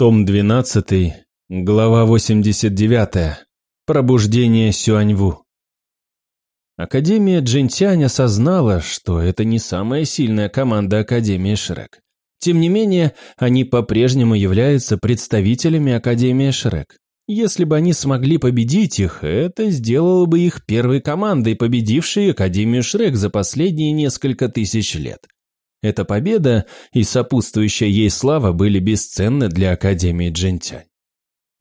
Том 12, глава 89. Пробуждение Сюаньву. Академия Джинтянь осознала, что это не самая сильная команда Академии Шрек. Тем не менее, они по-прежнему являются представителями Академии Шрек. Если бы они смогли победить их, это сделало бы их первой командой, победившей Академию Шрек за последние несколько тысяч лет. Эта победа и сопутствующая ей слава были бесценны для Академии Джентянь.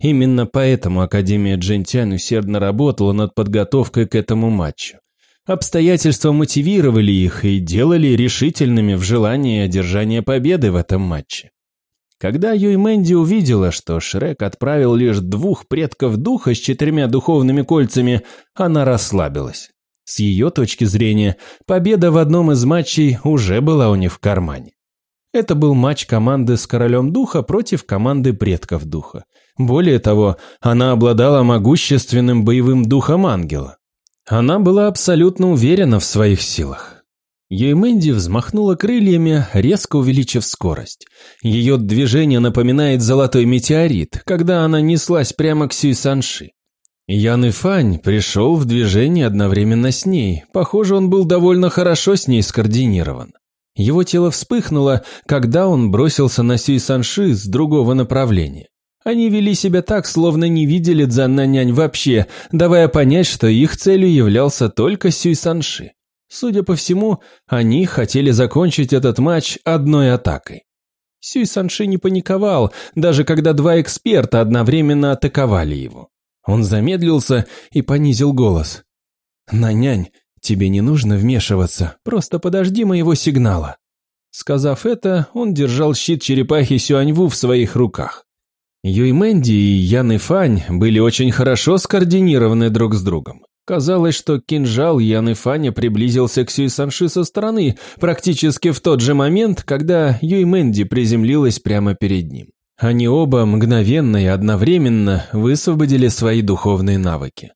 Именно поэтому Академия Джентянь усердно работала над подготовкой к этому матчу. Обстоятельства мотивировали их и делали решительными в желании одержания победы в этом матче. Когда Юй Мэнди увидела, что Шрек отправил лишь двух предков духа с четырьмя духовными кольцами, она расслабилась. С ее точки зрения, победа в одном из матчей уже была у них в кармане. Это был матч команды с Королем Духа против команды Предков Духа. Более того, она обладала могущественным боевым духом ангела. Она была абсолютно уверена в своих силах. Юймэнди взмахнула крыльями, резко увеличив скорость. Ее движение напоминает золотой метеорит, когда она неслась прямо к Сюй Санши. Ян и Фань пришел в движение одновременно с ней. Похоже, он был довольно хорошо с ней скоординирован. Его тело вспыхнуло, когда он бросился на Сюй Санши с другого направления. Они вели себя так, словно не видели Дзаннанянь вообще, давая понять, что их целью являлся только Сюй Санши. Судя по всему, они хотели закончить этот матч одной атакой. Сюй Санши не паниковал, даже когда два эксперта одновременно атаковали его. Он замедлился и понизил голос. «Нанянь, тебе не нужно вмешиваться, просто подожди моего сигнала». Сказав это, он держал щит черепахи Сюаньву в своих руках. Юй Мэнди и Ян Фань были очень хорошо скоординированы друг с другом. Казалось, что кинжал Ян Фаня приблизился к Сюй Санши со стороны, практически в тот же момент, когда Юй Мэнди приземлилась прямо перед ним. Они оба мгновенно и одновременно высвободили свои духовные навыки.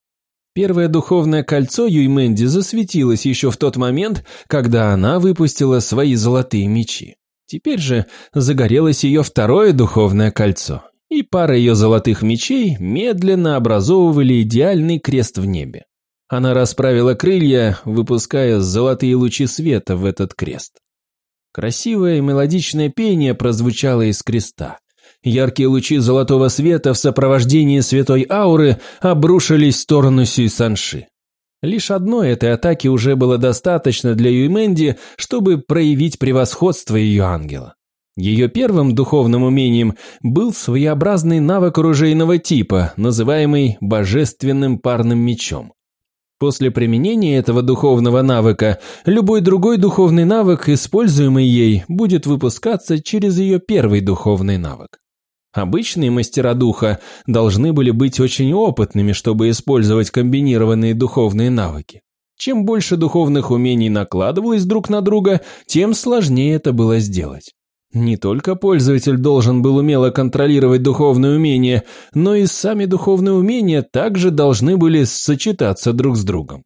Первое духовное кольцо Юймэнди засветилось еще в тот момент, когда она выпустила свои золотые мечи. Теперь же загорелось ее второе духовное кольцо, и пара ее золотых мечей медленно образовывали идеальный крест в небе. Она расправила крылья, выпуская золотые лучи света в этот крест. Красивое мелодичное пение прозвучало из креста. Яркие лучи золотого света в сопровождении святой ауры обрушились в сторону Сюйсанши. Лишь одной этой атаки уже было достаточно для Юймэнди, чтобы проявить превосходство ее ангела. Ее первым духовным умением был своеобразный навык оружейного типа, называемый божественным парным мечом. После применения этого духовного навыка, любой другой духовный навык, используемый ей, будет выпускаться через ее первый духовный навык. Обычные мастера духа должны были быть очень опытными, чтобы использовать комбинированные духовные навыки. Чем больше духовных умений накладывалось друг на друга, тем сложнее это было сделать. Не только пользователь должен был умело контролировать духовные умения, но и сами духовные умения также должны были сочетаться друг с другом.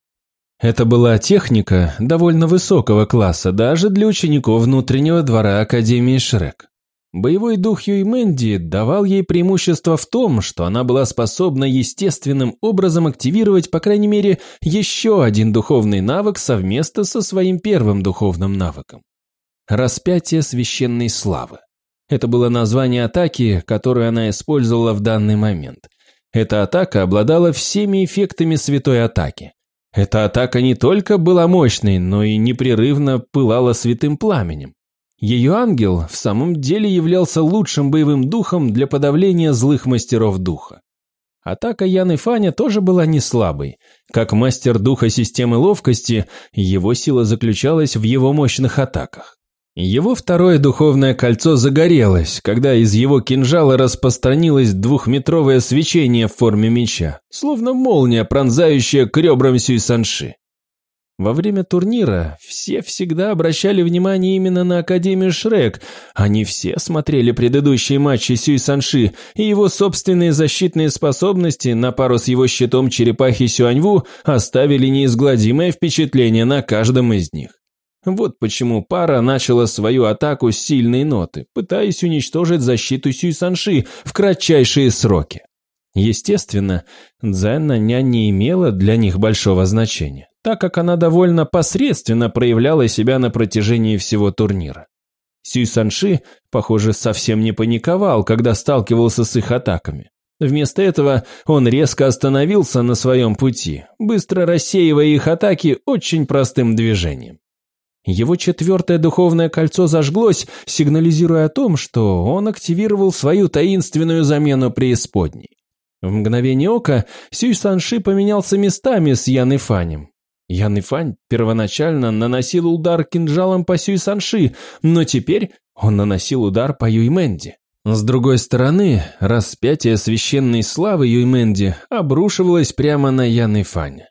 Это была техника довольно высокого класса даже для учеников внутреннего двора Академии Шрек. Боевой дух Юймэнди давал ей преимущество в том, что она была способна естественным образом активировать, по крайней мере, еще один духовный навык совместно со своим первым духовным навыком. Распятие священной славы. Это было название атаки, которую она использовала в данный момент. Эта атака обладала всеми эффектами святой атаки. Эта атака не только была мощной, но и непрерывно пылала святым пламенем. Ее ангел в самом деле являлся лучшим боевым духом для подавления злых мастеров духа. Атака Яны Фаня тоже была не слабой. Как мастер духа системы ловкости, его сила заключалась в его мощных атаках. Его второе духовное кольцо загорелось, когда из его кинжала распространилось двухметровое свечение в форме меча, словно молния, пронзающая к ребрам Сюйсанши. Во время турнира все всегда обращали внимание именно на Академию Шрек. Они все смотрели предыдущие матчи Сюй Санши, и его собственные защитные способности на пару с его щитом черепахи Сюаньву оставили неизгладимое впечатление на каждом из них. Вот почему пара начала свою атаку с сильной ноты, пытаясь уничтожить защиту Сюй Санши в кратчайшие сроки. Естественно, Цзэнна не имела для них большого значения, так как она довольно посредственно проявляла себя на протяжении всего турнира. Сюй Санши, похоже, совсем не паниковал, когда сталкивался с их атаками. Вместо этого он резко остановился на своем пути, быстро рассеивая их атаки очень простым движением. Его четвертое духовное кольцо зажглось, сигнализируя о том, что он активировал свою таинственную замену преисподней. В мгновение ока Сюй Санши поменялся местами с Ян Ифанем. Ян Ифань первоначально наносил удар кинжалом по Сюй Санши, но теперь он наносил удар по Юймэнди. С другой стороны, распятие священной славы Юймэнди обрушивалось прямо на Ян Ифаня.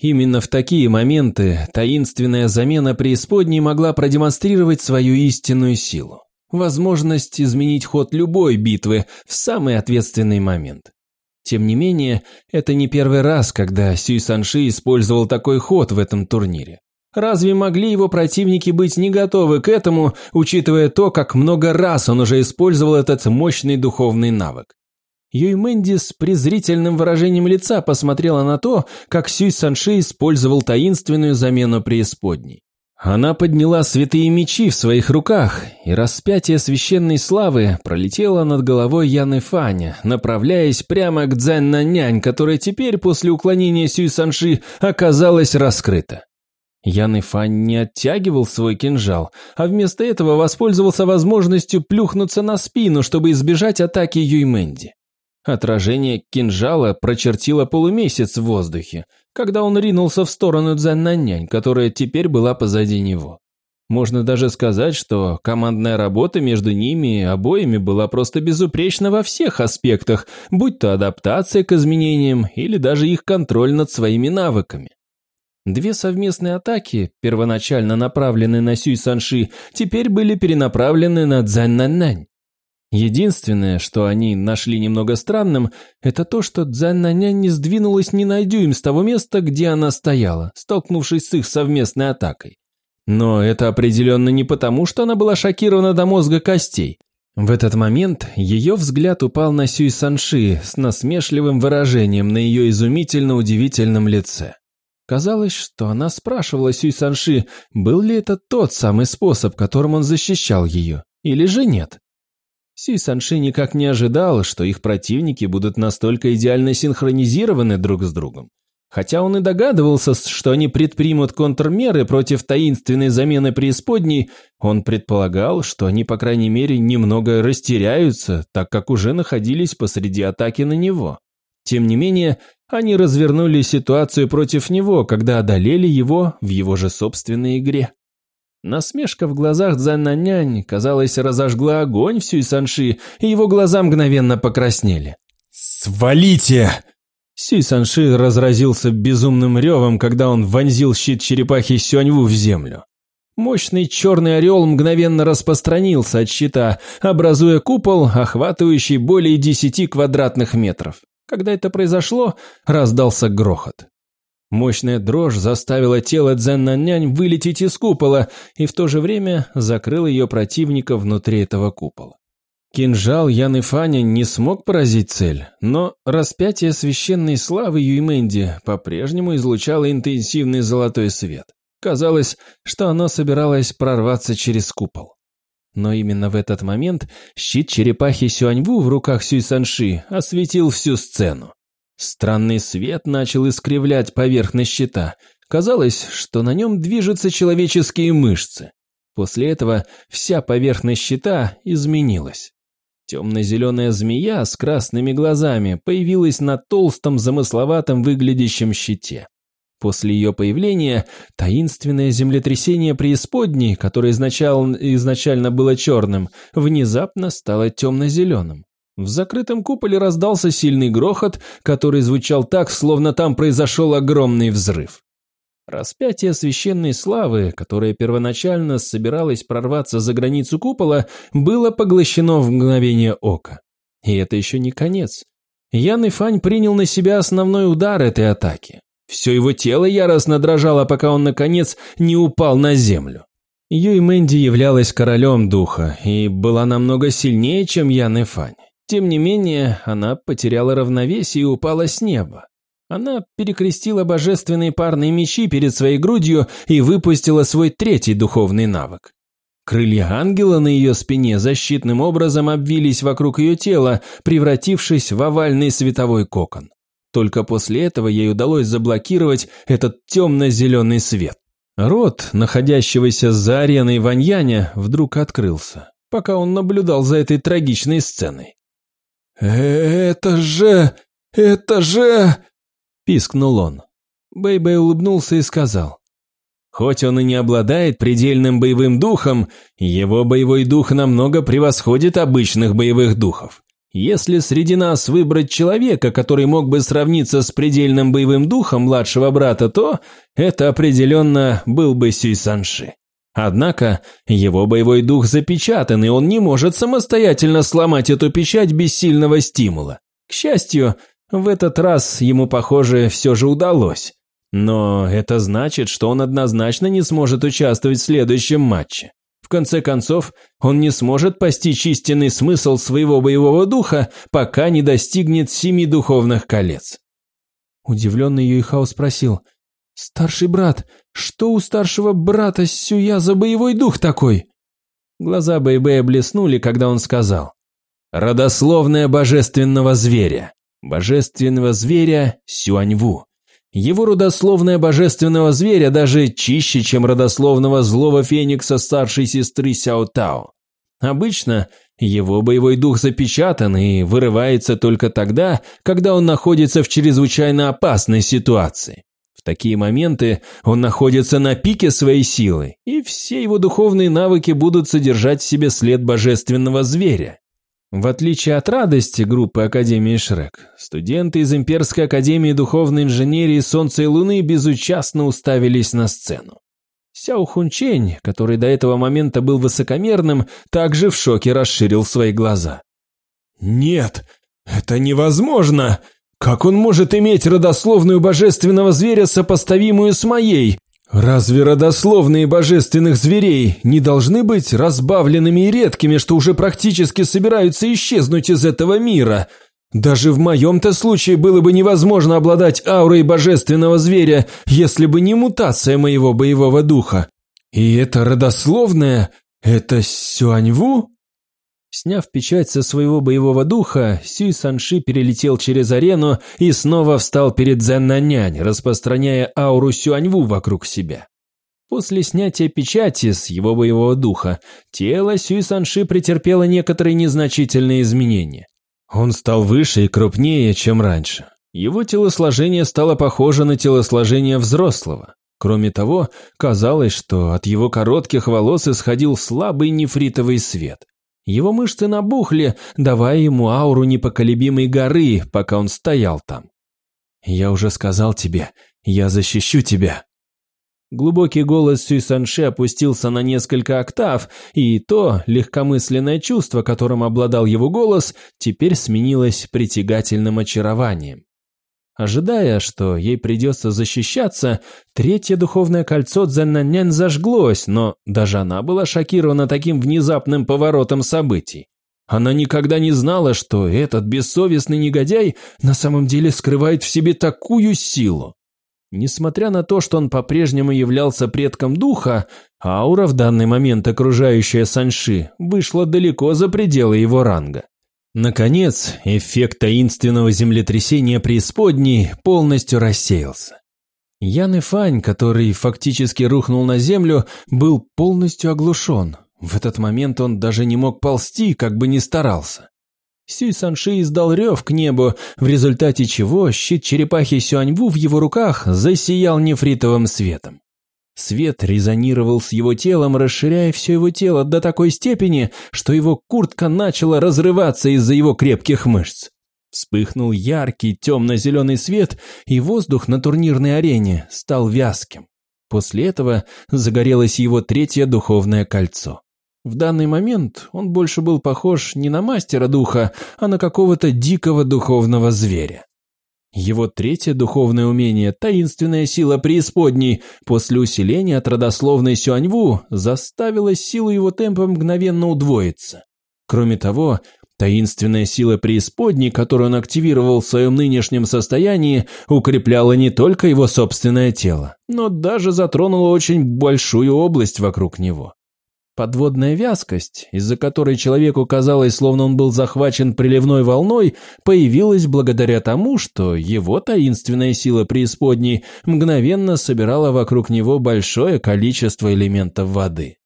Именно в такие моменты таинственная замена преисподней могла продемонстрировать свою истинную силу. Возможность изменить ход любой битвы в самый ответственный момент. Тем не менее, это не первый раз, когда Сюй Санши использовал такой ход в этом турнире. Разве могли его противники быть не готовы к этому, учитывая то, как много раз он уже использовал этот мощный духовный навык? Юй Мэнди с презрительным выражением лица посмотрела на то, как Сюй Санши использовал таинственную замену преисподней. Она подняла святые мечи в своих руках, и распятие священной славы пролетело над головой Яны Фаня, направляясь прямо к Цзэнь-Нанянь, которая теперь после уклонения Сюй Санши оказалась раскрыта. Ян Фань не оттягивал свой кинжал, а вместо этого воспользовался возможностью плюхнуться на спину, чтобы избежать атаки Юймэнди. Отражение кинжала прочертило полумесяц в воздухе, когда он ринулся в сторону Цзэннанянь, которая теперь была позади него. Можно даже сказать, что командная работа между ними обоими была просто безупречна во всех аспектах, будь то адаптация к изменениям или даже их контроль над своими навыками. Две совместные атаки, первоначально направленные на Сюй Санши, теперь были перенаправлены на Цзэннанянь. Единственное, что они нашли немного странным, это то, что Цзэннанянь не сдвинулась ни на дюйм с того места, где она стояла, столкнувшись с их совместной атакой. Но это определенно не потому, что она была шокирована до мозга костей. В этот момент ее взгляд упал на Сюй Санши с насмешливым выражением на ее изумительно удивительном лице. Казалось, что она спрашивала Сюй Санши, был ли это тот самый способ, которым он защищал ее, или же нет. Сюй Санши никак не ожидал, что их противники будут настолько идеально синхронизированы друг с другом. Хотя он и догадывался, что они предпримут контрмеры против таинственной замены преисподней, он предполагал, что они, по крайней мере, немного растеряются, так как уже находились посреди атаки на него. Тем не менее, они развернули ситуацию против него, когда одолели его в его же собственной игре. Насмешка в глазах Цзаннанянь, казалось, разожгла огонь в Сюй-Санши, и его глаза мгновенно покраснели. «Свалите!» Сюй-Санши разразился безумным ревом, когда он вонзил щит черепахи Сюаньву в землю. Мощный черный орел мгновенно распространился от щита, образуя купол, охватывающий более десяти квадратных метров. Когда это произошло, раздался грохот. Мощная дрожь заставила тело Цзэннанянь вылететь из купола и в то же время закрыл ее противника внутри этого купола. Кинжал Ян Ифаня не смог поразить цель, но распятие священной славы Юймэнди по-прежнему излучало интенсивный золотой свет. Казалось, что оно собиралось прорваться через купол. Но именно в этот момент щит черепахи Сюаньву в руках Сюй Санши осветил всю сцену. Странный свет начал искривлять поверхность щита. Казалось, что на нем движутся человеческие мышцы. После этого вся поверхность щита изменилась. Темно-зеленая змея с красными глазами появилась на толстом замысловатом выглядящем щите. После ее появления таинственное землетрясение преисподней, которое изначально, изначально было черным, внезапно стало темно-зеленым. В закрытом куполе раздался сильный грохот, который звучал так, словно там произошел огромный взрыв. Распятие священной славы, которое первоначально собиралось прорваться за границу купола, было поглощено в мгновение ока. И это еще не конец. Ян и Фань принял на себя основной удар этой атаки. Все его тело яростно дрожало, пока он, наконец, не упал на землю. Юй Мэнди являлась королем духа и была намного сильнее, чем Ян и Фань. Тем не менее, она потеряла равновесие и упала с неба. Она перекрестила божественные парные мечи перед своей грудью и выпустила свой третий духовный навык. Крылья ангела на ее спине защитным образом обвились вокруг ее тела, превратившись в овальный световой кокон. Только после этого ей удалось заблокировать этот темно-зеленый свет. Рот, находящегося за ареной Ваньяня, вдруг открылся, пока он наблюдал за этой трагичной сценой. «Это же... это же...» – пискнул он. Бэйбэй улыбнулся и сказал. Хоть он и не обладает предельным боевым духом, его боевой дух намного превосходит обычных боевых духов. Если среди нас выбрать человека, который мог бы сравниться с предельным боевым духом младшего брата, то это определенно был бы Сюй Санши. Однако его боевой дух запечатан, и он не может самостоятельно сломать эту печать без сильного стимула. К счастью, в этот раз ему, похоже, все же удалось. Но это значит, что он однозначно не сможет участвовать в следующем матче. В конце концов, он не сможет постичь истинный смысл своего боевого духа, пока не достигнет семи духовных колец. Удивленный Юйхао спросил, «Старший брат, что у старшего брата Сюя за боевой дух такой?» Глаза Бэйбэя блеснули, когда он сказал, «Родословная божественного зверя, божественного зверя Сюаньву». Его родословная божественного зверя даже чище, чем родословного злого феникса старшей сестры Сяо Тао. Обычно его боевой дух запечатан и вырывается только тогда, когда он находится в чрезвычайно опасной ситуации. В такие моменты он находится на пике своей силы, и все его духовные навыки будут содержать в себе след божественного зверя. В отличие от радости группы Академии Шрек, студенты из Имперской Академии Духовной Инженерии Солнца и Луны безучастно уставились на сцену. Сяо Хунчень, который до этого момента был высокомерным, также в шоке расширил свои глаза. «Нет, это невозможно! Как он может иметь родословную божественного зверя, сопоставимую с моей? Разве родословные божественных зверей не должны быть разбавленными и редкими, что уже практически собираются исчезнуть из этого мира? Даже в моем-то случае было бы невозможно обладать аурой божественного зверя, если бы не мутация моего боевого духа. И это родословное, это Сюаньву? Сняв печать со своего боевого духа, Сюй Санши перелетел через арену и снова встал перед Зеннанянь, распространяя ауру Сюаньву вокруг себя. После снятия печати с его боевого духа, тело Сюй Санши претерпело некоторые незначительные изменения. Он стал выше и крупнее, чем раньше. Его телосложение стало похоже на телосложение взрослого. Кроме того, казалось, что от его коротких волос исходил слабый нефритовый свет. Его мышцы набухли, давая ему ауру непоколебимой горы, пока он стоял там. «Я уже сказал тебе, я защищу тебя». Глубокий голос Сюй Санши опустился на несколько октав, и то легкомысленное чувство, которым обладал его голос, теперь сменилось притягательным очарованием. Ожидая, что ей придется защищаться, третье духовное кольцо Цзэннанянь зажглось, но даже она была шокирована таким внезапным поворотом событий. Она никогда не знала, что этот бессовестный негодяй на самом деле скрывает в себе такую силу. Несмотря на то, что он по-прежнему являлся предком духа, аура в данный момент окружающая Санши вышла далеко за пределы его ранга. Наконец, эффект таинственного землетрясения преисподней полностью рассеялся. Ян и Фань, который фактически рухнул на землю, был полностью оглушен. В этот момент он даже не мог ползти, как бы ни старался. Сюй Санши издал рев к небу, в результате чего щит черепахи Сюаньву в его руках засиял нефритовым светом. Свет резонировал с его телом, расширяя все его тело до такой степени, что его куртка начала разрываться из-за его крепких мышц. Вспыхнул яркий темно-зеленый свет, и воздух на турнирной арене стал вязким. После этого загорелось его третье духовное кольцо. В данный момент он больше был похож не на мастера духа, а на какого-то дикого духовного зверя. Его третье духовное умение, таинственная сила преисподней, после усиления от родословной Сюаньву, заставила силу его темпа мгновенно удвоиться. Кроме того, таинственная сила преисподней, которую он активировал в своем нынешнем состоянии, укрепляла не только его собственное тело, но даже затронула очень большую область вокруг него. Подводная вязкость, из-за которой человеку казалось, словно он был захвачен приливной волной, появилась благодаря тому, что его таинственная сила преисподней мгновенно собирала вокруг него большое количество элементов воды.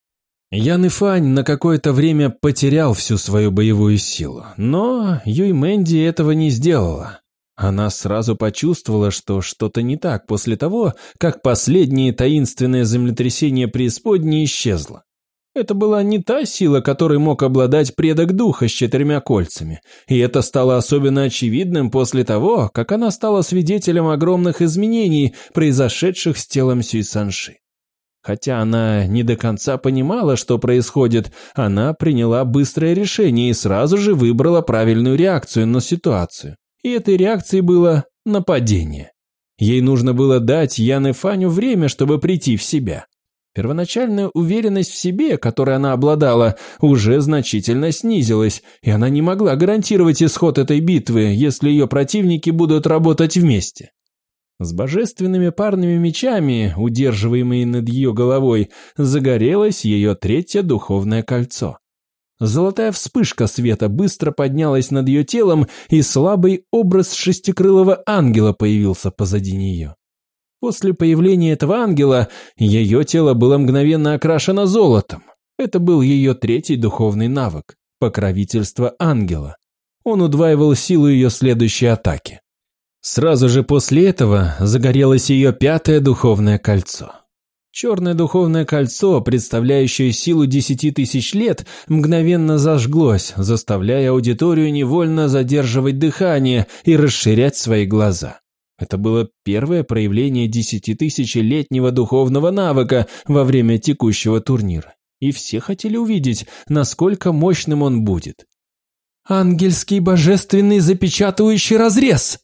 Ян Ифань на какое-то время потерял всю свою боевую силу, но Юй Мэнди этого не сделала. Она сразу почувствовала, что что-то не так после того, как последнее таинственное землетрясение преисподней исчезло. Это была не та сила, которой мог обладать предок духа с четырьмя кольцами, и это стало особенно очевидным после того, как она стала свидетелем огромных изменений, произошедших с телом Сюйсанши. Хотя она не до конца понимала, что происходит, она приняла быстрое решение и сразу же выбрала правильную реакцию на ситуацию. И этой реакцией было нападение. Ей нужно было дать Ян Фаню время, чтобы прийти в себя. Первоначальная уверенность в себе, которой она обладала, уже значительно снизилась, и она не могла гарантировать исход этой битвы, если ее противники будут работать вместе. С божественными парными мечами, удерживаемыми над ее головой, загорелось ее третье духовное кольцо. Золотая вспышка света быстро поднялась над ее телом, и слабый образ шестикрылого ангела появился позади нее. После появления этого ангела ее тело было мгновенно окрашено золотом. Это был ее третий духовный навык – покровительство ангела. Он удваивал силу ее следующей атаки. Сразу же после этого загорелось ее пятое духовное кольцо. Черное духовное кольцо, представляющее силу десяти тысяч лет, мгновенно зажглось, заставляя аудиторию невольно задерживать дыхание и расширять свои глаза. Это было первое проявление десятитысячелетнего духовного навыка во время текущего турнира. И все хотели увидеть, насколько мощным он будет. «Ангельский божественный запечатывающий разрез!»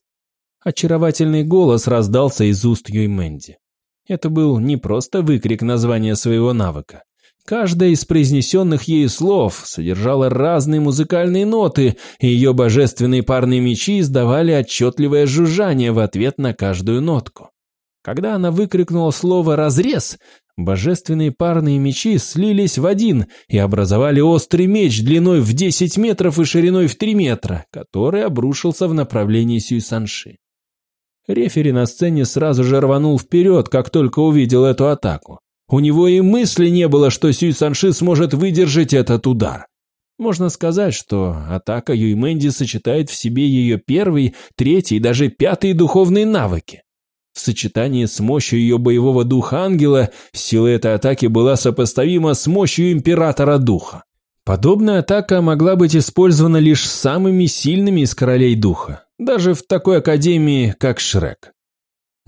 Очаровательный голос раздался из уст Юй Мэнди. Это был не просто выкрик названия своего навыка. Каждая из произнесенных ею слов содержала разные музыкальные ноты, и ее божественные парные мечи издавали отчетливое жужжание в ответ на каждую нотку. Когда она выкрикнула слово «разрез», божественные парные мечи слились в один и образовали острый меч длиной в 10 метров и шириной в 3 метра, который обрушился в направлении Сюйсанши. Рефери на сцене сразу же рванул вперед, как только увидел эту атаку. У него и мысли не было, что Сюй Санши сможет выдержать этот удар. Можно сказать, что атака Юймэнди сочетает в себе ее первый, третий и даже пятый духовные навыки. В сочетании с мощью ее боевого духа ангела, сила этой атаки была сопоставима с мощью императора духа. Подобная атака могла быть использована лишь самыми сильными из королей духа, даже в такой академии, как Шрек.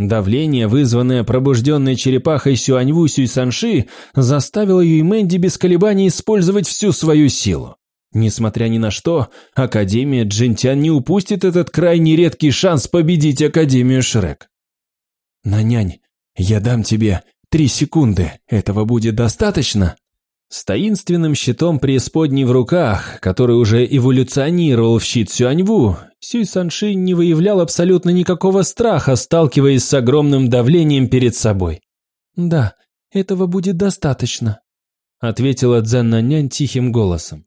Давление, вызванное пробужденной черепахой Сюаньву Сюйсанши, заставило Юймэнди без колебаний использовать всю свою силу. Несмотря ни на что, Академия Джинтян не упустит этот крайне редкий шанс победить Академию Шрек. «Нанянь, я дам тебе три секунды, этого будет достаточно?» С таинственным щитом преисподней в руках, который уже эволюционировал в щит Сюаньву, Сюй Санши не выявлял абсолютно никакого страха, сталкиваясь с огромным давлением перед собой. «Да, этого будет достаточно», — ответила Цзэн тихим голосом.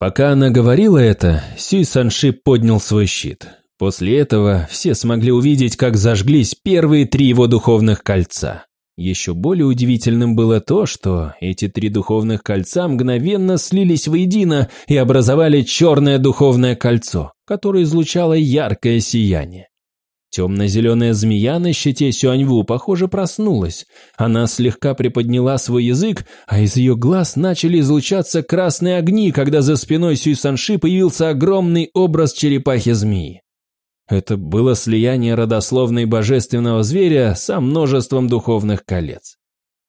Пока она говорила это, Сюй Санши поднял свой щит. После этого все смогли увидеть, как зажглись первые три его духовных кольца. Еще более удивительным было то, что эти три духовных кольца мгновенно слились воедино и образовали черное духовное кольцо, которое излучало яркое сияние. Темно-зеленая змея на щите Сюаньву, похоже, проснулась. Она слегка приподняла свой язык, а из ее глаз начали излучаться красные огни, когда за спиной Сюй Санши появился огромный образ черепахи-змеи. Это было слияние родословной божественного зверя со множеством духовных колец.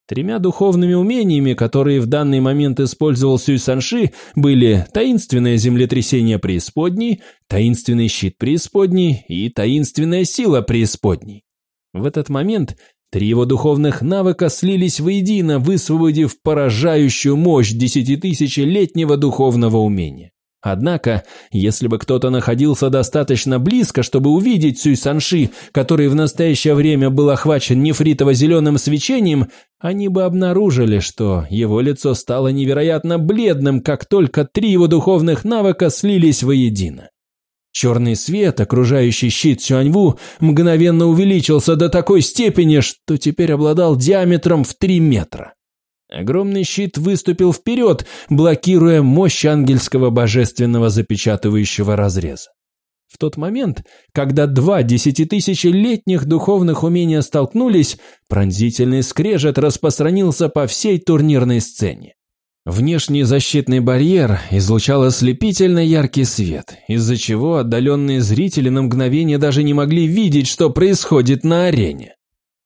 Тремя духовными умениями, которые в данный момент использовал Сюй Санши, были таинственное землетрясение преисподней, таинственный щит преисподней и таинственная сила преисподней. В этот момент три его духовных навыка слились воедино, высвободив поражающую мощь десятитысячелетнего духовного умения. Однако, если бы кто-то находился достаточно близко, чтобы увидеть Сюй Санши, который в настоящее время был охвачен нефритово-зеленым свечением, они бы обнаружили, что его лицо стало невероятно бледным, как только три его духовных навыка слились воедино. Черный свет, окружающий щит Сюаньву, мгновенно увеличился до такой степени, что теперь обладал диаметром в три метра. Огромный щит выступил вперед, блокируя мощь ангельского божественного запечатывающего разреза. В тот момент, когда два десятитысячелетних духовных умения столкнулись, пронзительный скрежет распространился по всей турнирной сцене. Внешний защитный барьер излучал ослепительно яркий свет, из-за чего отдаленные зрители на мгновение даже не могли видеть, что происходит на арене.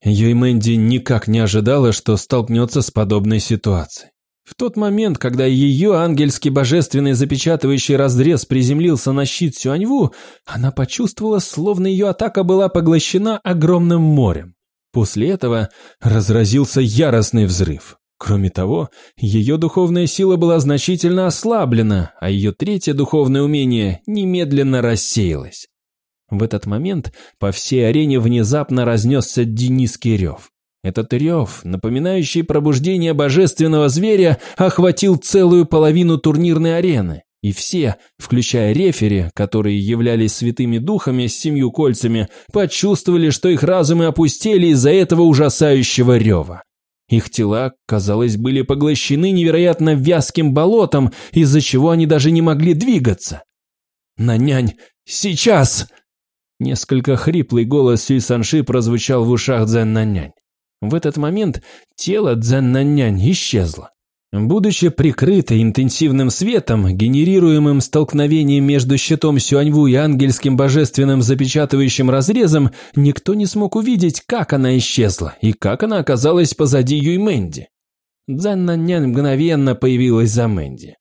Юймэнди никак не ожидала, что столкнется с подобной ситуацией. В тот момент, когда ее ангельский божественный запечатывающий разрез приземлился на щит Сюаньву, она почувствовала, словно ее атака была поглощена огромным морем. После этого разразился яростный взрыв. Кроме того, ее духовная сила была значительно ослаблена, а ее третье духовное умение немедленно рассеялось. В этот момент по всей арене внезапно разнесся Дениский рев. Этот рев, напоминающий пробуждение божественного зверя, охватил целую половину турнирной арены. И все, включая рефери, которые являлись святыми духами с семью кольцами, почувствовали, что их разумы опустели из-за этого ужасающего рева. Их тела, казалось, были поглощены невероятно вязким болотом, из-за чего они даже не могли двигаться. «Нанянь, сейчас!» Несколько хриплый голос Сюй Санши прозвучал в ушах Цзэн Нанянь. В этот момент тело Цзэн Нанянь исчезло. Будучи прикрытой интенсивным светом, генерируемым столкновением между щитом Сюаньву и ангельским божественным запечатывающим разрезом, никто не смог увидеть, как она исчезла и как она оказалась позади Юймэнди. Цзэн Нанянь мгновенно появилась за Мэнди.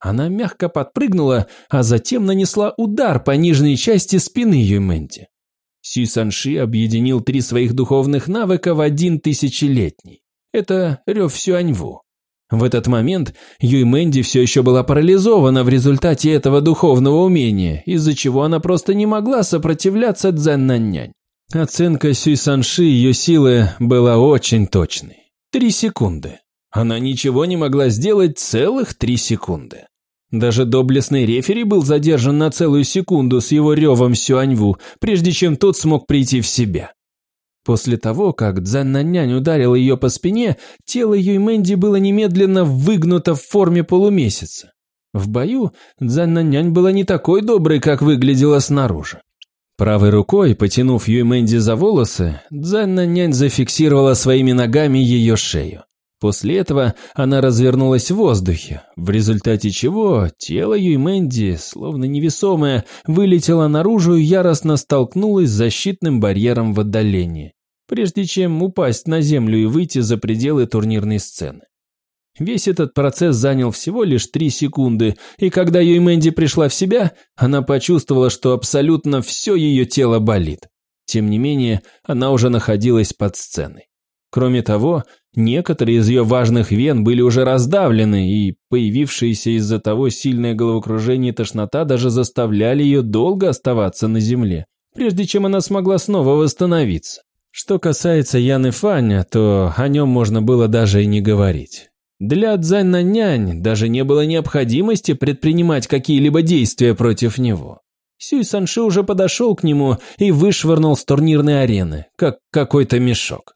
Она мягко подпрыгнула, а затем нанесла удар по нижней части спины Юймэнти. Си Санши объединил три своих духовных навыка в один тысячелетний. Это Рев Сюаньву. В этот момент Юй Мэнди все еще была парализована в результате этого духовного умения, из-за чего она просто не могла сопротивляться Цзэн Наннянь. Оценка Сюй Санши ее силы была очень точной. Три секунды. Она ничего не могла сделать целых три секунды. Даже доблестный рефери был задержан на целую секунду с его ревом Сюаньву, прежде чем тот смог прийти в себя. После того, как Цзэн ударил ее по спине, тело Юймэнди было немедленно выгнуто в форме полумесяца. В бою Цзэн была не такой доброй, как выглядела снаружи. Правой рукой, потянув Юймэнди за волосы, Цзэн зафиксировала своими ногами ее шею. После этого она развернулась в воздухе, в результате чего тело Юймэнди, словно невесомое, вылетело наружу и яростно столкнулось с защитным барьером в отдалении, прежде чем упасть на землю и выйти за пределы турнирной сцены. Весь этот процесс занял всего лишь три секунды, и когда Юймэнди пришла в себя, она почувствовала, что абсолютно все ее тело болит. Тем не менее, она уже находилась под сценой. Кроме того, некоторые из ее важных вен были уже раздавлены, и появившиеся из-за того сильное головокружение и тошнота даже заставляли ее долго оставаться на земле, прежде чем она смогла снова восстановиться. Что касается Яны Фаня, то о нем можно было даже и не говорить. Для Цзань даже не было необходимости предпринимать какие-либо действия против него. Сюй Санши уже подошел к нему и вышвырнул с турнирной арены, как какой-то мешок.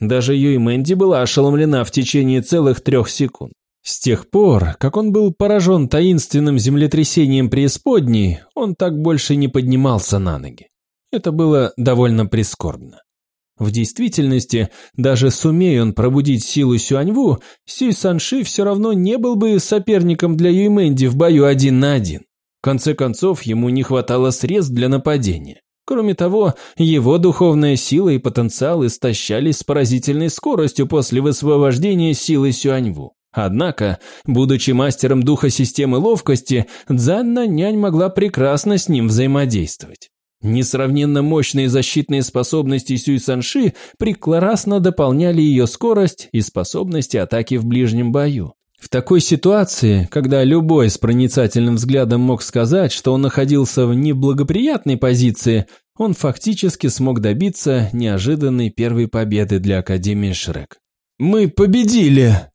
Даже Юй Мэнди была ошеломлена в течение целых трех секунд. С тех пор, как он был поражен таинственным землетрясением преисподней, он так больше не поднимался на ноги. Это было довольно прискорбно. В действительности, даже сумея он пробудить силу Сюаньву, Сюй Санши все равно не был бы соперником для Юймэнди в бою один на один. В конце концов, ему не хватало средств для нападения. Кроме того, его духовная сила и потенциал истощались с поразительной скоростью после высвобождения силы Сюаньву. Однако, будучи мастером духа системы ловкости, Цзанна нянь могла прекрасно с ним взаимодействовать. Несравненно мощные защитные способности Сюй Санши прекрасно дополняли ее скорость и способности атаки в ближнем бою. В такой ситуации, когда любой с проницательным взглядом мог сказать, что он находился в неблагоприятной позиции, он фактически смог добиться неожиданной первой победы для Академии Шрек. «Мы победили!»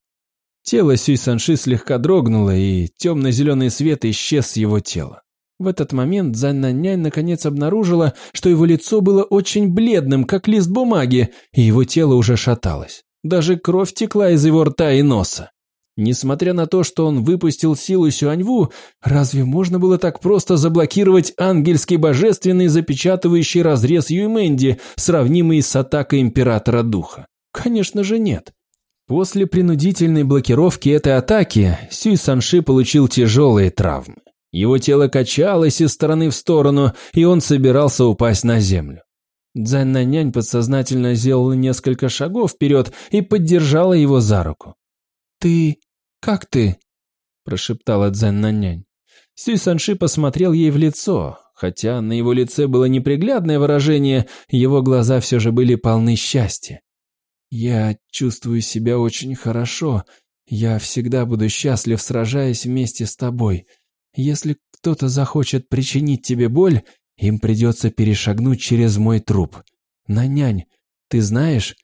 Тело Сюй Санши слегка дрогнуло, и темно-зеленый свет исчез с его тела. В этот момент Зань Наннянь наконец обнаружила, что его лицо было очень бледным, как лист бумаги, и его тело уже шаталось. Даже кровь текла из его рта и носа. Несмотря на то, что он выпустил силу Сюаньву, разве можно было так просто заблокировать ангельский божественный запечатывающий разрез Юймэнди, сравнимый с атакой Императора Духа? Конечно же нет. После принудительной блокировки этой атаки Сюй Санши получил тяжелые травмы. Его тело качалось из стороны в сторону, и он собирался упасть на землю. Дзань Нанянь подсознательно сделала несколько шагов вперед и поддержала его за руку. «Ты... как ты?» – прошептала Дзань Нанянь. Сюй Санши посмотрел ей в лицо, хотя на его лице было неприглядное выражение, его глаза все же были полны счастья. «Я чувствую себя очень хорошо. Я всегда буду счастлив, сражаясь вместе с тобой. Если кто-то захочет причинить тебе боль, им придется перешагнуть через мой труп. Нанянь, ты знаешь,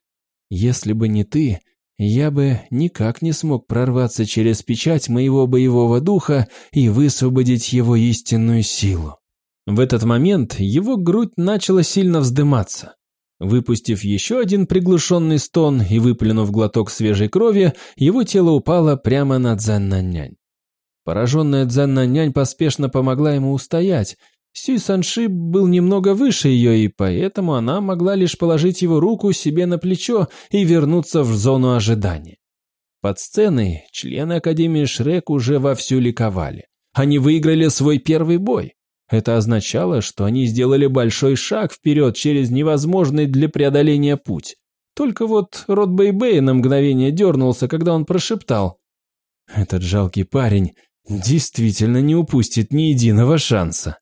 если бы не ты, я бы никак не смог прорваться через печать моего боевого духа и высвободить его истинную силу. В этот момент его грудь начала сильно вздыматься. Выпустив еще один приглушенный стон и выплюнув глоток свежей крови, его тело упало прямо на Цзэн-нянь. Пораженная Цзэн-нянь поспешно помогла ему устоять. Сюй Санши был немного выше ее, и поэтому она могла лишь положить его руку себе на плечо и вернуться в зону ожидания. Под сценой члены Академии Шрек уже вовсю ликовали. Они выиграли свой первый бой. Это означало, что они сделали большой шаг вперед через невозможный для преодоления путь. Только вот Рот Бэй на мгновение дернулся, когда он прошептал. «Этот жалкий парень действительно не упустит ни единого шанса».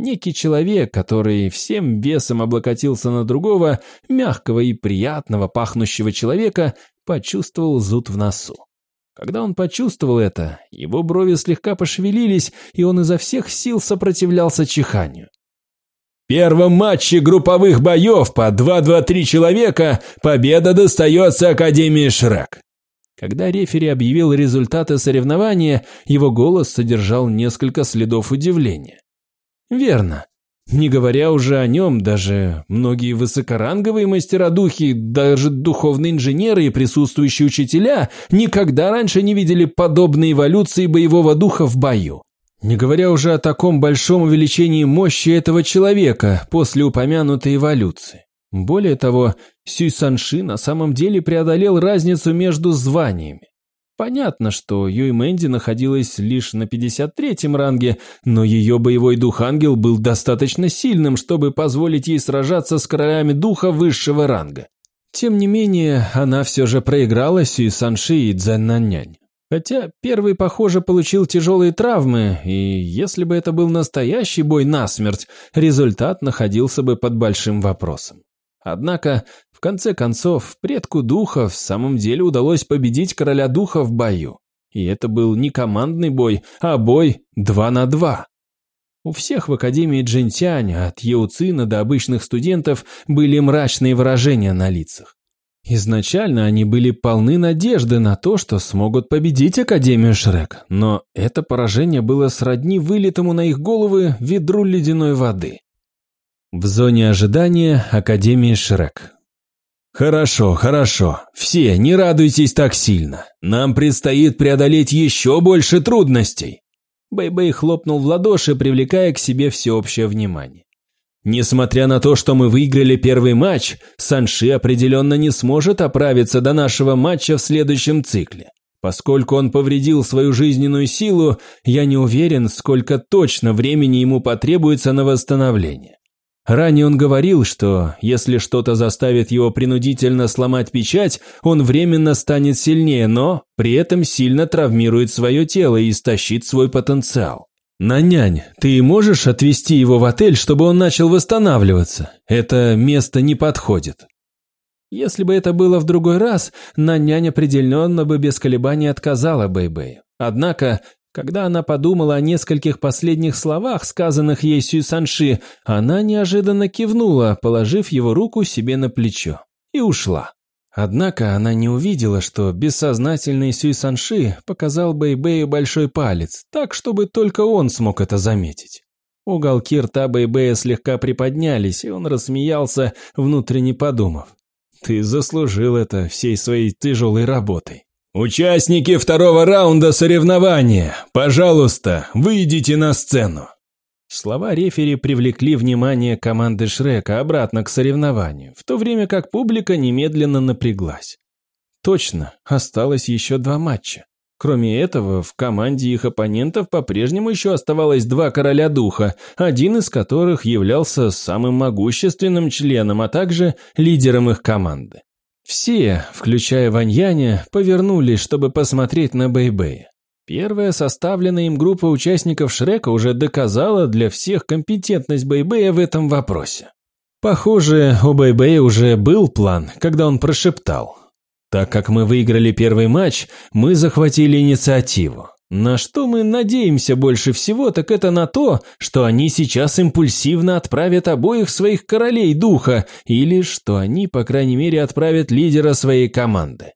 Некий человек, который всем весом облокотился на другого, мягкого и приятного пахнущего человека, почувствовал зуд в носу. Когда он почувствовал это, его брови слегка пошевелились, и он изо всех сил сопротивлялся чиханию. В первом матче групповых боев по 2-2-3 человека победа достается Академии Шрек. Когда рефери объявил результаты соревнования, его голос содержал несколько следов удивления. Верно. Не говоря уже о нем, даже многие высокоранговые мастера-духи, даже духовные инженеры и присутствующие учителя никогда раньше не видели подобной эволюции боевого духа в бою. Не говоря уже о таком большом увеличении мощи этого человека после упомянутой эволюции. Более того, Сюй Санши на самом деле преодолел разницу между званиями. Понятно, что Юй Мэнди находилась лишь на 53-м ранге, но ее боевой дух-ангел был достаточно сильным, чтобы позволить ей сражаться с королями духа высшего ранга. Тем не менее, она все же проиграла Сюй Санши и Цзэннаннянь. Хотя первый, похоже, получил тяжелые травмы, и если бы это был настоящий бой насмерть, результат находился бы под большим вопросом. Однако, в конце концов, предку духа в самом деле удалось победить короля духа в бою. И это был не командный бой, а бой два на два. У всех в Академии Джинтянь, от Еуцина до обычных студентов, были мрачные выражения на лицах. Изначально они были полны надежды на то, что смогут победить Академию Шрек, но это поражение было сродни вылитому на их головы ведру ледяной воды. В зоне ожидания Академии Шрек. «Хорошо, хорошо. Все, не радуйтесь так сильно. Нам предстоит преодолеть еще больше трудностей». Бэй-Бэй хлопнул в ладоши, привлекая к себе всеобщее внимание. Несмотря на то, что мы выиграли первый матч, Санши определенно не сможет оправиться до нашего матча в следующем цикле. Поскольку он повредил свою жизненную силу, я не уверен, сколько точно времени ему потребуется на восстановление. Ранее он говорил, что если что-то заставит его принудительно сломать печать, он временно станет сильнее, но при этом сильно травмирует свое тело и истощит свой потенциал. «Нанянь, ты можешь отвезти его в отель, чтобы он начал восстанавливаться? Это место не подходит». Если бы это было в другой раз, Нанянь определенно бы без колебаний отказала Бэйбэю. Однако когда она подумала о нескольких последних словах, сказанных ей Сюй Санши, она неожиданно кивнула, положив его руку себе на плечо, и ушла. Однако она не увидела, что бессознательный Сюй Санши показал Бэйбэю большой палец, так, чтобы только он смог это заметить. Уголки рта Бэйбэя слегка приподнялись, и он рассмеялся, внутренне подумав. «Ты заслужил это всей своей тяжелой работой». «Участники второго раунда соревнования, пожалуйста, выйдите на сцену!» Слова рефери привлекли внимание команды Шрека обратно к соревнованию, в то время как публика немедленно напряглась. Точно, осталось еще два матча. Кроме этого, в команде их оппонентов по-прежнему еще оставалось два короля духа, один из которых являлся самым могущественным членом, а также лидером их команды. Все, включая Ваньяня, повернулись, чтобы посмотреть на Бэйбэя. Первая составленная им группа участников Шрека уже доказала для всех компетентность Бэйбэя в этом вопросе. Похоже, у Бэйбэя уже был план, когда он прошептал. «Так как мы выиграли первый матч, мы захватили инициативу. На что мы надеемся больше всего, так это на то, что они сейчас импульсивно отправят обоих своих королей духа, или что они, по крайней мере, отправят лидера своей команды.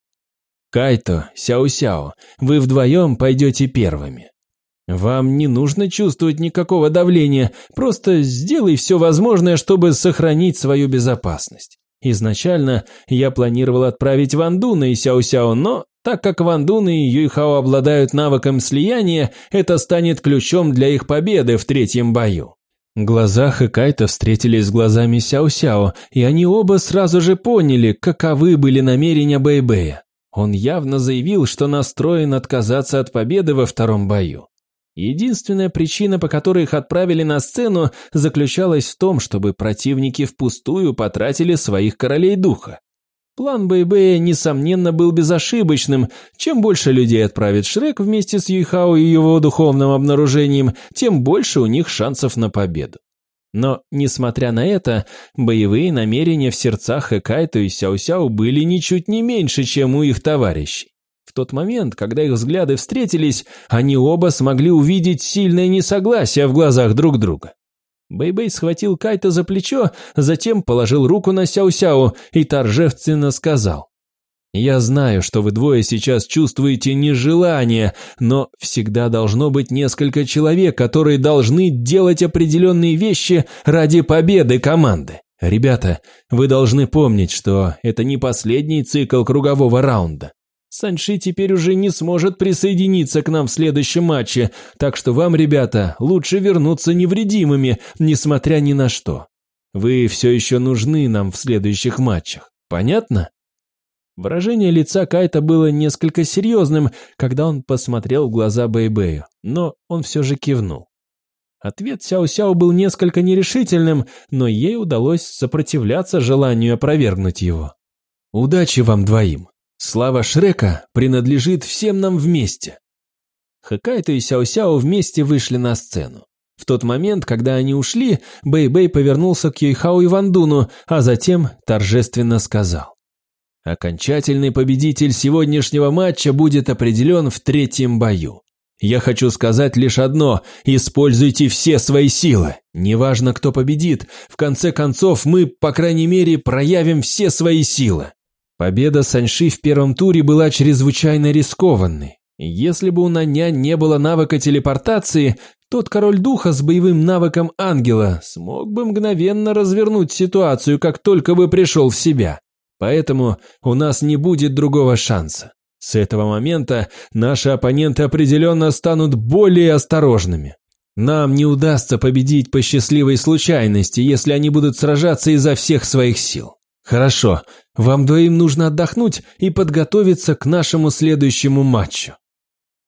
Кайто, Сяо-Сяо, вы вдвоем пойдете первыми. Вам не нужно чувствовать никакого давления, просто сделай все возможное, чтобы сохранить свою безопасность. Изначально я планировал отправить Ван Дуна и Сяо-Сяо, но так как Ван Дун и Юйхао обладают навыком слияния, это станет ключом для их победы в третьем бою. Глаза Хэкайта встретились с глазами Сяо-Сяо, и они оба сразу же поняли, каковы были намерения Бэйбэя. Он явно заявил, что настроен отказаться от победы во втором бою. Единственная причина, по которой их отправили на сцену, заключалась в том, чтобы противники впустую потратили своих королей духа. План Бэйбэя, несомненно, был безошибочным. Чем больше людей отправит Шрек вместе с Юйхао и его духовным обнаружением, тем больше у них шансов на победу. Но, несмотря на это, боевые намерения в сердцах Хэкайто и Сяо-Сяо были ничуть не меньше, чем у их товарищей. В тот момент, когда их взгляды встретились, они оба смогли увидеть сильное несогласие в глазах друг друга. Бэйбэй -бэй схватил Кайта за плечо, затем положил руку на Сяо-Сяо и торжественно сказал. «Я знаю, что вы двое сейчас чувствуете нежелание, но всегда должно быть несколько человек, которые должны делать определенные вещи ради победы команды. Ребята, вы должны помнить, что это не последний цикл кругового раунда. Санши теперь уже не сможет присоединиться к нам в следующем матче, так что вам, ребята, лучше вернуться невредимыми, несмотря ни на что. Вы все еще нужны нам в следующих матчах. Понятно? Выражение лица Кайта было несколько серьезным, когда он посмотрел в глаза Бэйбэю, но он все же кивнул. Ответ Сяо-Сяо был несколько нерешительным, но ей удалось сопротивляться желанию опровергнуть его. «Удачи вам двоим!» Слава Шрека принадлежит всем нам вместе. Хакайто и Сяо-Сяо вместе вышли на сцену. В тот момент, когда они ушли, Бэй-Бэй повернулся к Юйхао и Вандуну, а затем торжественно сказал. Окончательный победитель сегодняшнего матча будет определен в третьем бою. Я хочу сказать лишь одно – используйте все свои силы. Неважно, кто победит, в конце концов мы, по крайней мере, проявим все свои силы. Победа Саньши в первом туре была чрезвычайно рискованной. Если бы у Наня не было навыка телепортации, тот король духа с боевым навыком ангела смог бы мгновенно развернуть ситуацию, как только бы пришел в себя. Поэтому у нас не будет другого шанса. С этого момента наши оппоненты определенно станут более осторожными. Нам не удастся победить по счастливой случайности, если они будут сражаться изо всех своих сил. Хорошо, вам двоим нужно отдохнуть и подготовиться к нашему следующему матчу.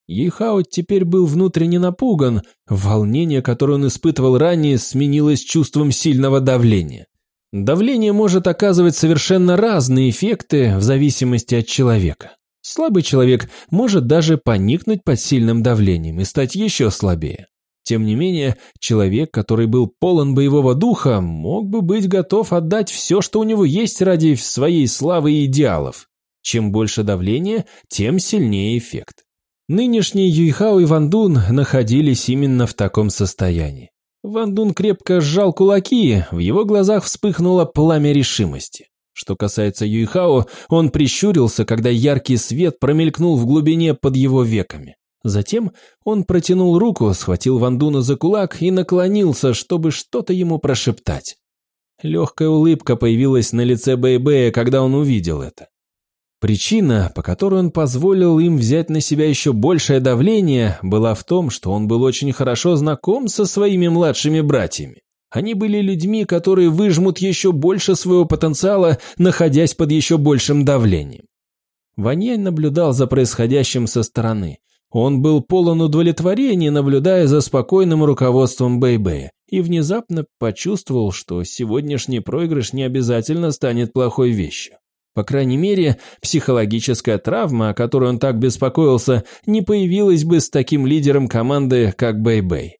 Юйхао теперь был внутренне напуган, волнение, которое он испытывал ранее, сменилось чувством сильного давления. Давление может оказывать совершенно разные эффекты в зависимости от человека. Слабый человек может даже поникнуть под сильным давлением и стать еще слабее. Тем не менее, человек, который был полон боевого духа, мог бы быть готов отдать все, что у него есть ради своей славы и идеалов. Чем больше давления, тем сильнее эффект. Нынешние Юйхао и Вандун находились именно в таком состоянии. Вандун крепко сжал кулаки, в его глазах вспыхнуло пламя решимости. Что касается Юйхао, он прищурился, когда яркий свет промелькнул в глубине под его веками. Затем он протянул руку, схватил Вандуна за кулак и наклонился, чтобы что-то ему прошептать. Легкая улыбка появилась на лице Бэйбэя, когда он увидел это. Причина, по которой он позволил им взять на себя еще большее давление, была в том, что он был очень хорошо знаком со своими младшими братьями. Они были людьми, которые выжмут еще больше своего потенциала, находясь под еще большим давлением. Ваньянь наблюдал за происходящим со стороны. Он был полон удовлетворения, наблюдая за спокойным руководством Бэйбэя, и внезапно почувствовал, что сегодняшний проигрыш не обязательно станет плохой вещью. По крайней мере, психологическая травма, о которой он так беспокоился, не появилась бы с таким лидером команды, как Бэй-Бэй.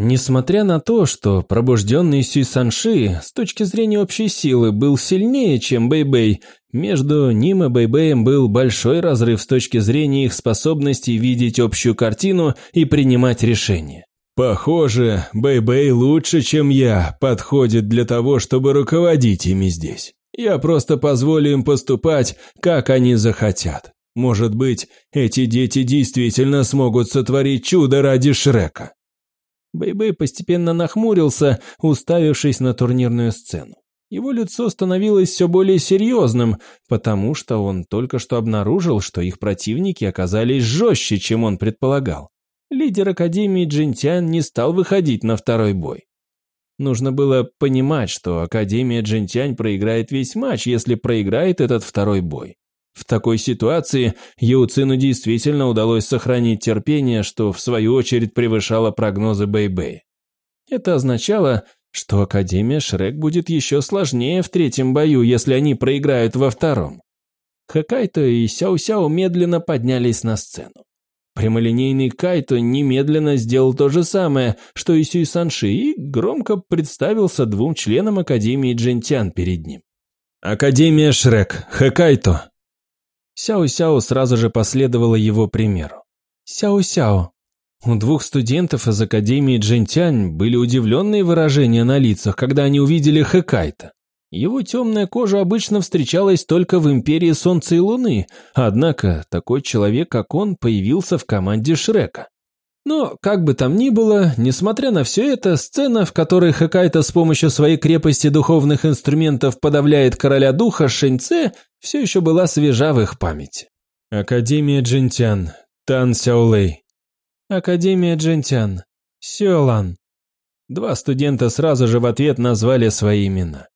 Несмотря на то, что пробужденный Сюй Санши с точки зрения общей силы был сильнее, чем Бэй-Бэй, между ним и Бэй-Бэем был большой разрыв с точки зрения их способности видеть общую картину и принимать решения. «Похоже, Бэй-Бэй лучше, чем я, подходит для того, чтобы руководить ими здесь». Я просто позволю им поступать, как они захотят. Может быть, эти дети действительно смогут сотворить чудо ради Шрека. Бэйбэй постепенно нахмурился, уставившись на турнирную сцену. Его лицо становилось все более серьезным, потому что он только что обнаружил, что их противники оказались жестче, чем он предполагал. Лидер Академии Джинтян не стал выходить на второй бой. Нужно было понимать, что Академия Джентянь проиграет весь матч, если проиграет этот второй бой. В такой ситуации Яуцину действительно удалось сохранить терпение, что в свою очередь превышало прогнозы Бэй-Бэй. Это означало, что Академия Шрек будет еще сложнее в третьем бою, если они проиграют во втором. Хакайто и Сяо-Сяо медленно поднялись на сцену. Прямолинейный Кайто немедленно сделал то же самое, что и Сюй Санши, и громко представился двум членам Академии Джентян перед ним. «Академия Шрек, Хэкайто!» Сяо-Сяо сразу же последовала его примеру. «Сяо-Сяо!» У двух студентов из Академии Джентянь были удивленные выражения на лицах, когда они увидели Хэкайта. Его темная кожа обычно встречалась только в Империи Солнца и Луны, однако такой человек, как он, появился в команде Шрека. Но, как бы там ни было, несмотря на все это, сцена, в которой Хакайта с помощью своей крепости духовных инструментов подавляет короля духа Шэньце, все еще была свежа в их памяти. Академия Джентян, Тан Сяолэй. Академия Джентян, Сюэлан. Два студента сразу же в ответ назвали свои имена.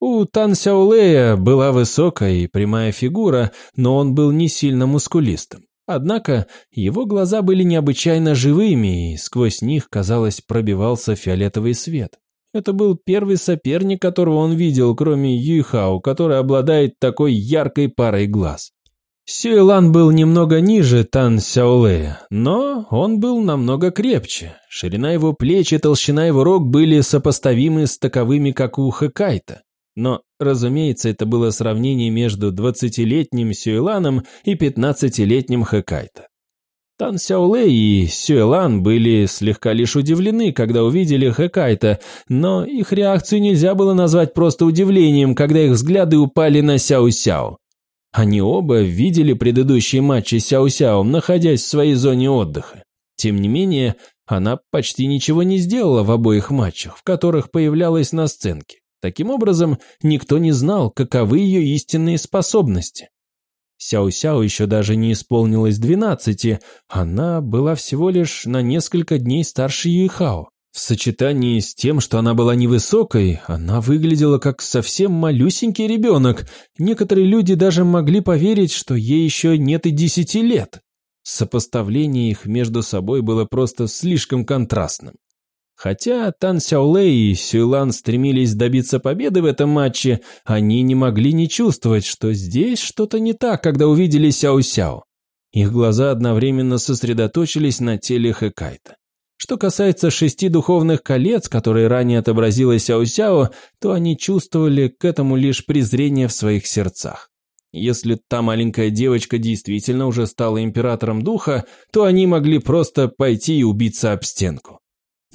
У Тан Сяолея была высокая и прямая фигура, но он был не сильно мускулистым. Однако его глаза были необычайно живыми, и сквозь них, казалось, пробивался фиолетовый свет. Это был первый соперник, которого он видел, кроме Юйхао, который обладает такой яркой парой глаз. Сюэлан был немного ниже Тан Сяолея, но он был намного крепче. Ширина его плеч и толщина его рог были сопоставимы с таковыми, как у Хэкайта. Но, разумеется, это было сравнение между 20-летним Сюэланом и 15-летним Хэкайто. Тан Сяолэ и Сюэлан были слегка лишь удивлены, когда увидели Хэкайта, но их реакцию нельзя было назвать просто удивлением, когда их взгляды упали на Сяо-Сяо. Они оба видели предыдущие матчи Сяо-Сяо, находясь в своей зоне отдыха. Тем не менее, она почти ничего не сделала в обоих матчах, в которых появлялась на сценке. Таким образом, никто не знал, каковы ее истинные способности. Сяо-Сяо еще даже не исполнилось двенадцати, она была всего лишь на несколько дней старше Юйхао. В сочетании с тем, что она была невысокой, она выглядела как совсем малюсенький ребенок. Некоторые люди даже могли поверить, что ей еще нет и десяти лет. Сопоставление их между собой было просто слишком контрастным. Хотя Тан Сяолэй и Сюйлан стремились добиться победы в этом матче, они не могли не чувствовать, что здесь что-то не так, когда увидели Сяо-Сяо. Их глаза одновременно сосредоточились на теле Хэкайта. Что касается шести духовных колец, которые ранее отобразила Сяо-Сяо, то они чувствовали к этому лишь презрение в своих сердцах. Если та маленькая девочка действительно уже стала императором духа, то они могли просто пойти и убиться об стенку.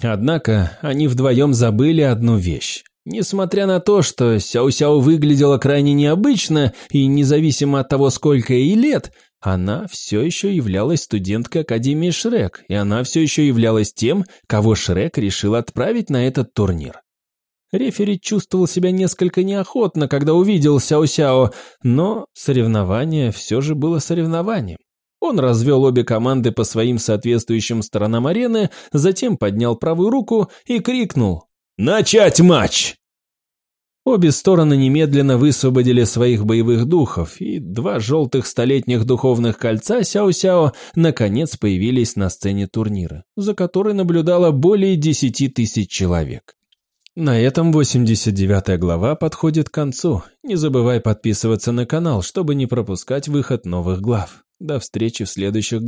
Однако они вдвоем забыли одну вещь. Несмотря на то, что Сяо-Сяо выглядела крайне необычно, и независимо от того, сколько ей лет, она все еще являлась студенткой Академии Шрек, и она все еще являлась тем, кого Шрек решил отправить на этот турнир. Рефери чувствовал себя несколько неохотно, когда увидел Сяо-Сяо, но соревнование все же было соревнованием. Он развел обе команды по своим соответствующим сторонам арены, затем поднял правую руку и крикнул «Начать матч!». Обе стороны немедленно высвободили своих боевых духов, и два желтых столетних духовных кольца Сяо-Сяо наконец появились на сцене турнира, за которой наблюдало более десяти тысяч человек. На этом 89 глава подходит к концу. Не забывай подписываться на канал, чтобы не пропускать выход новых глав. До встречи в следующих главах.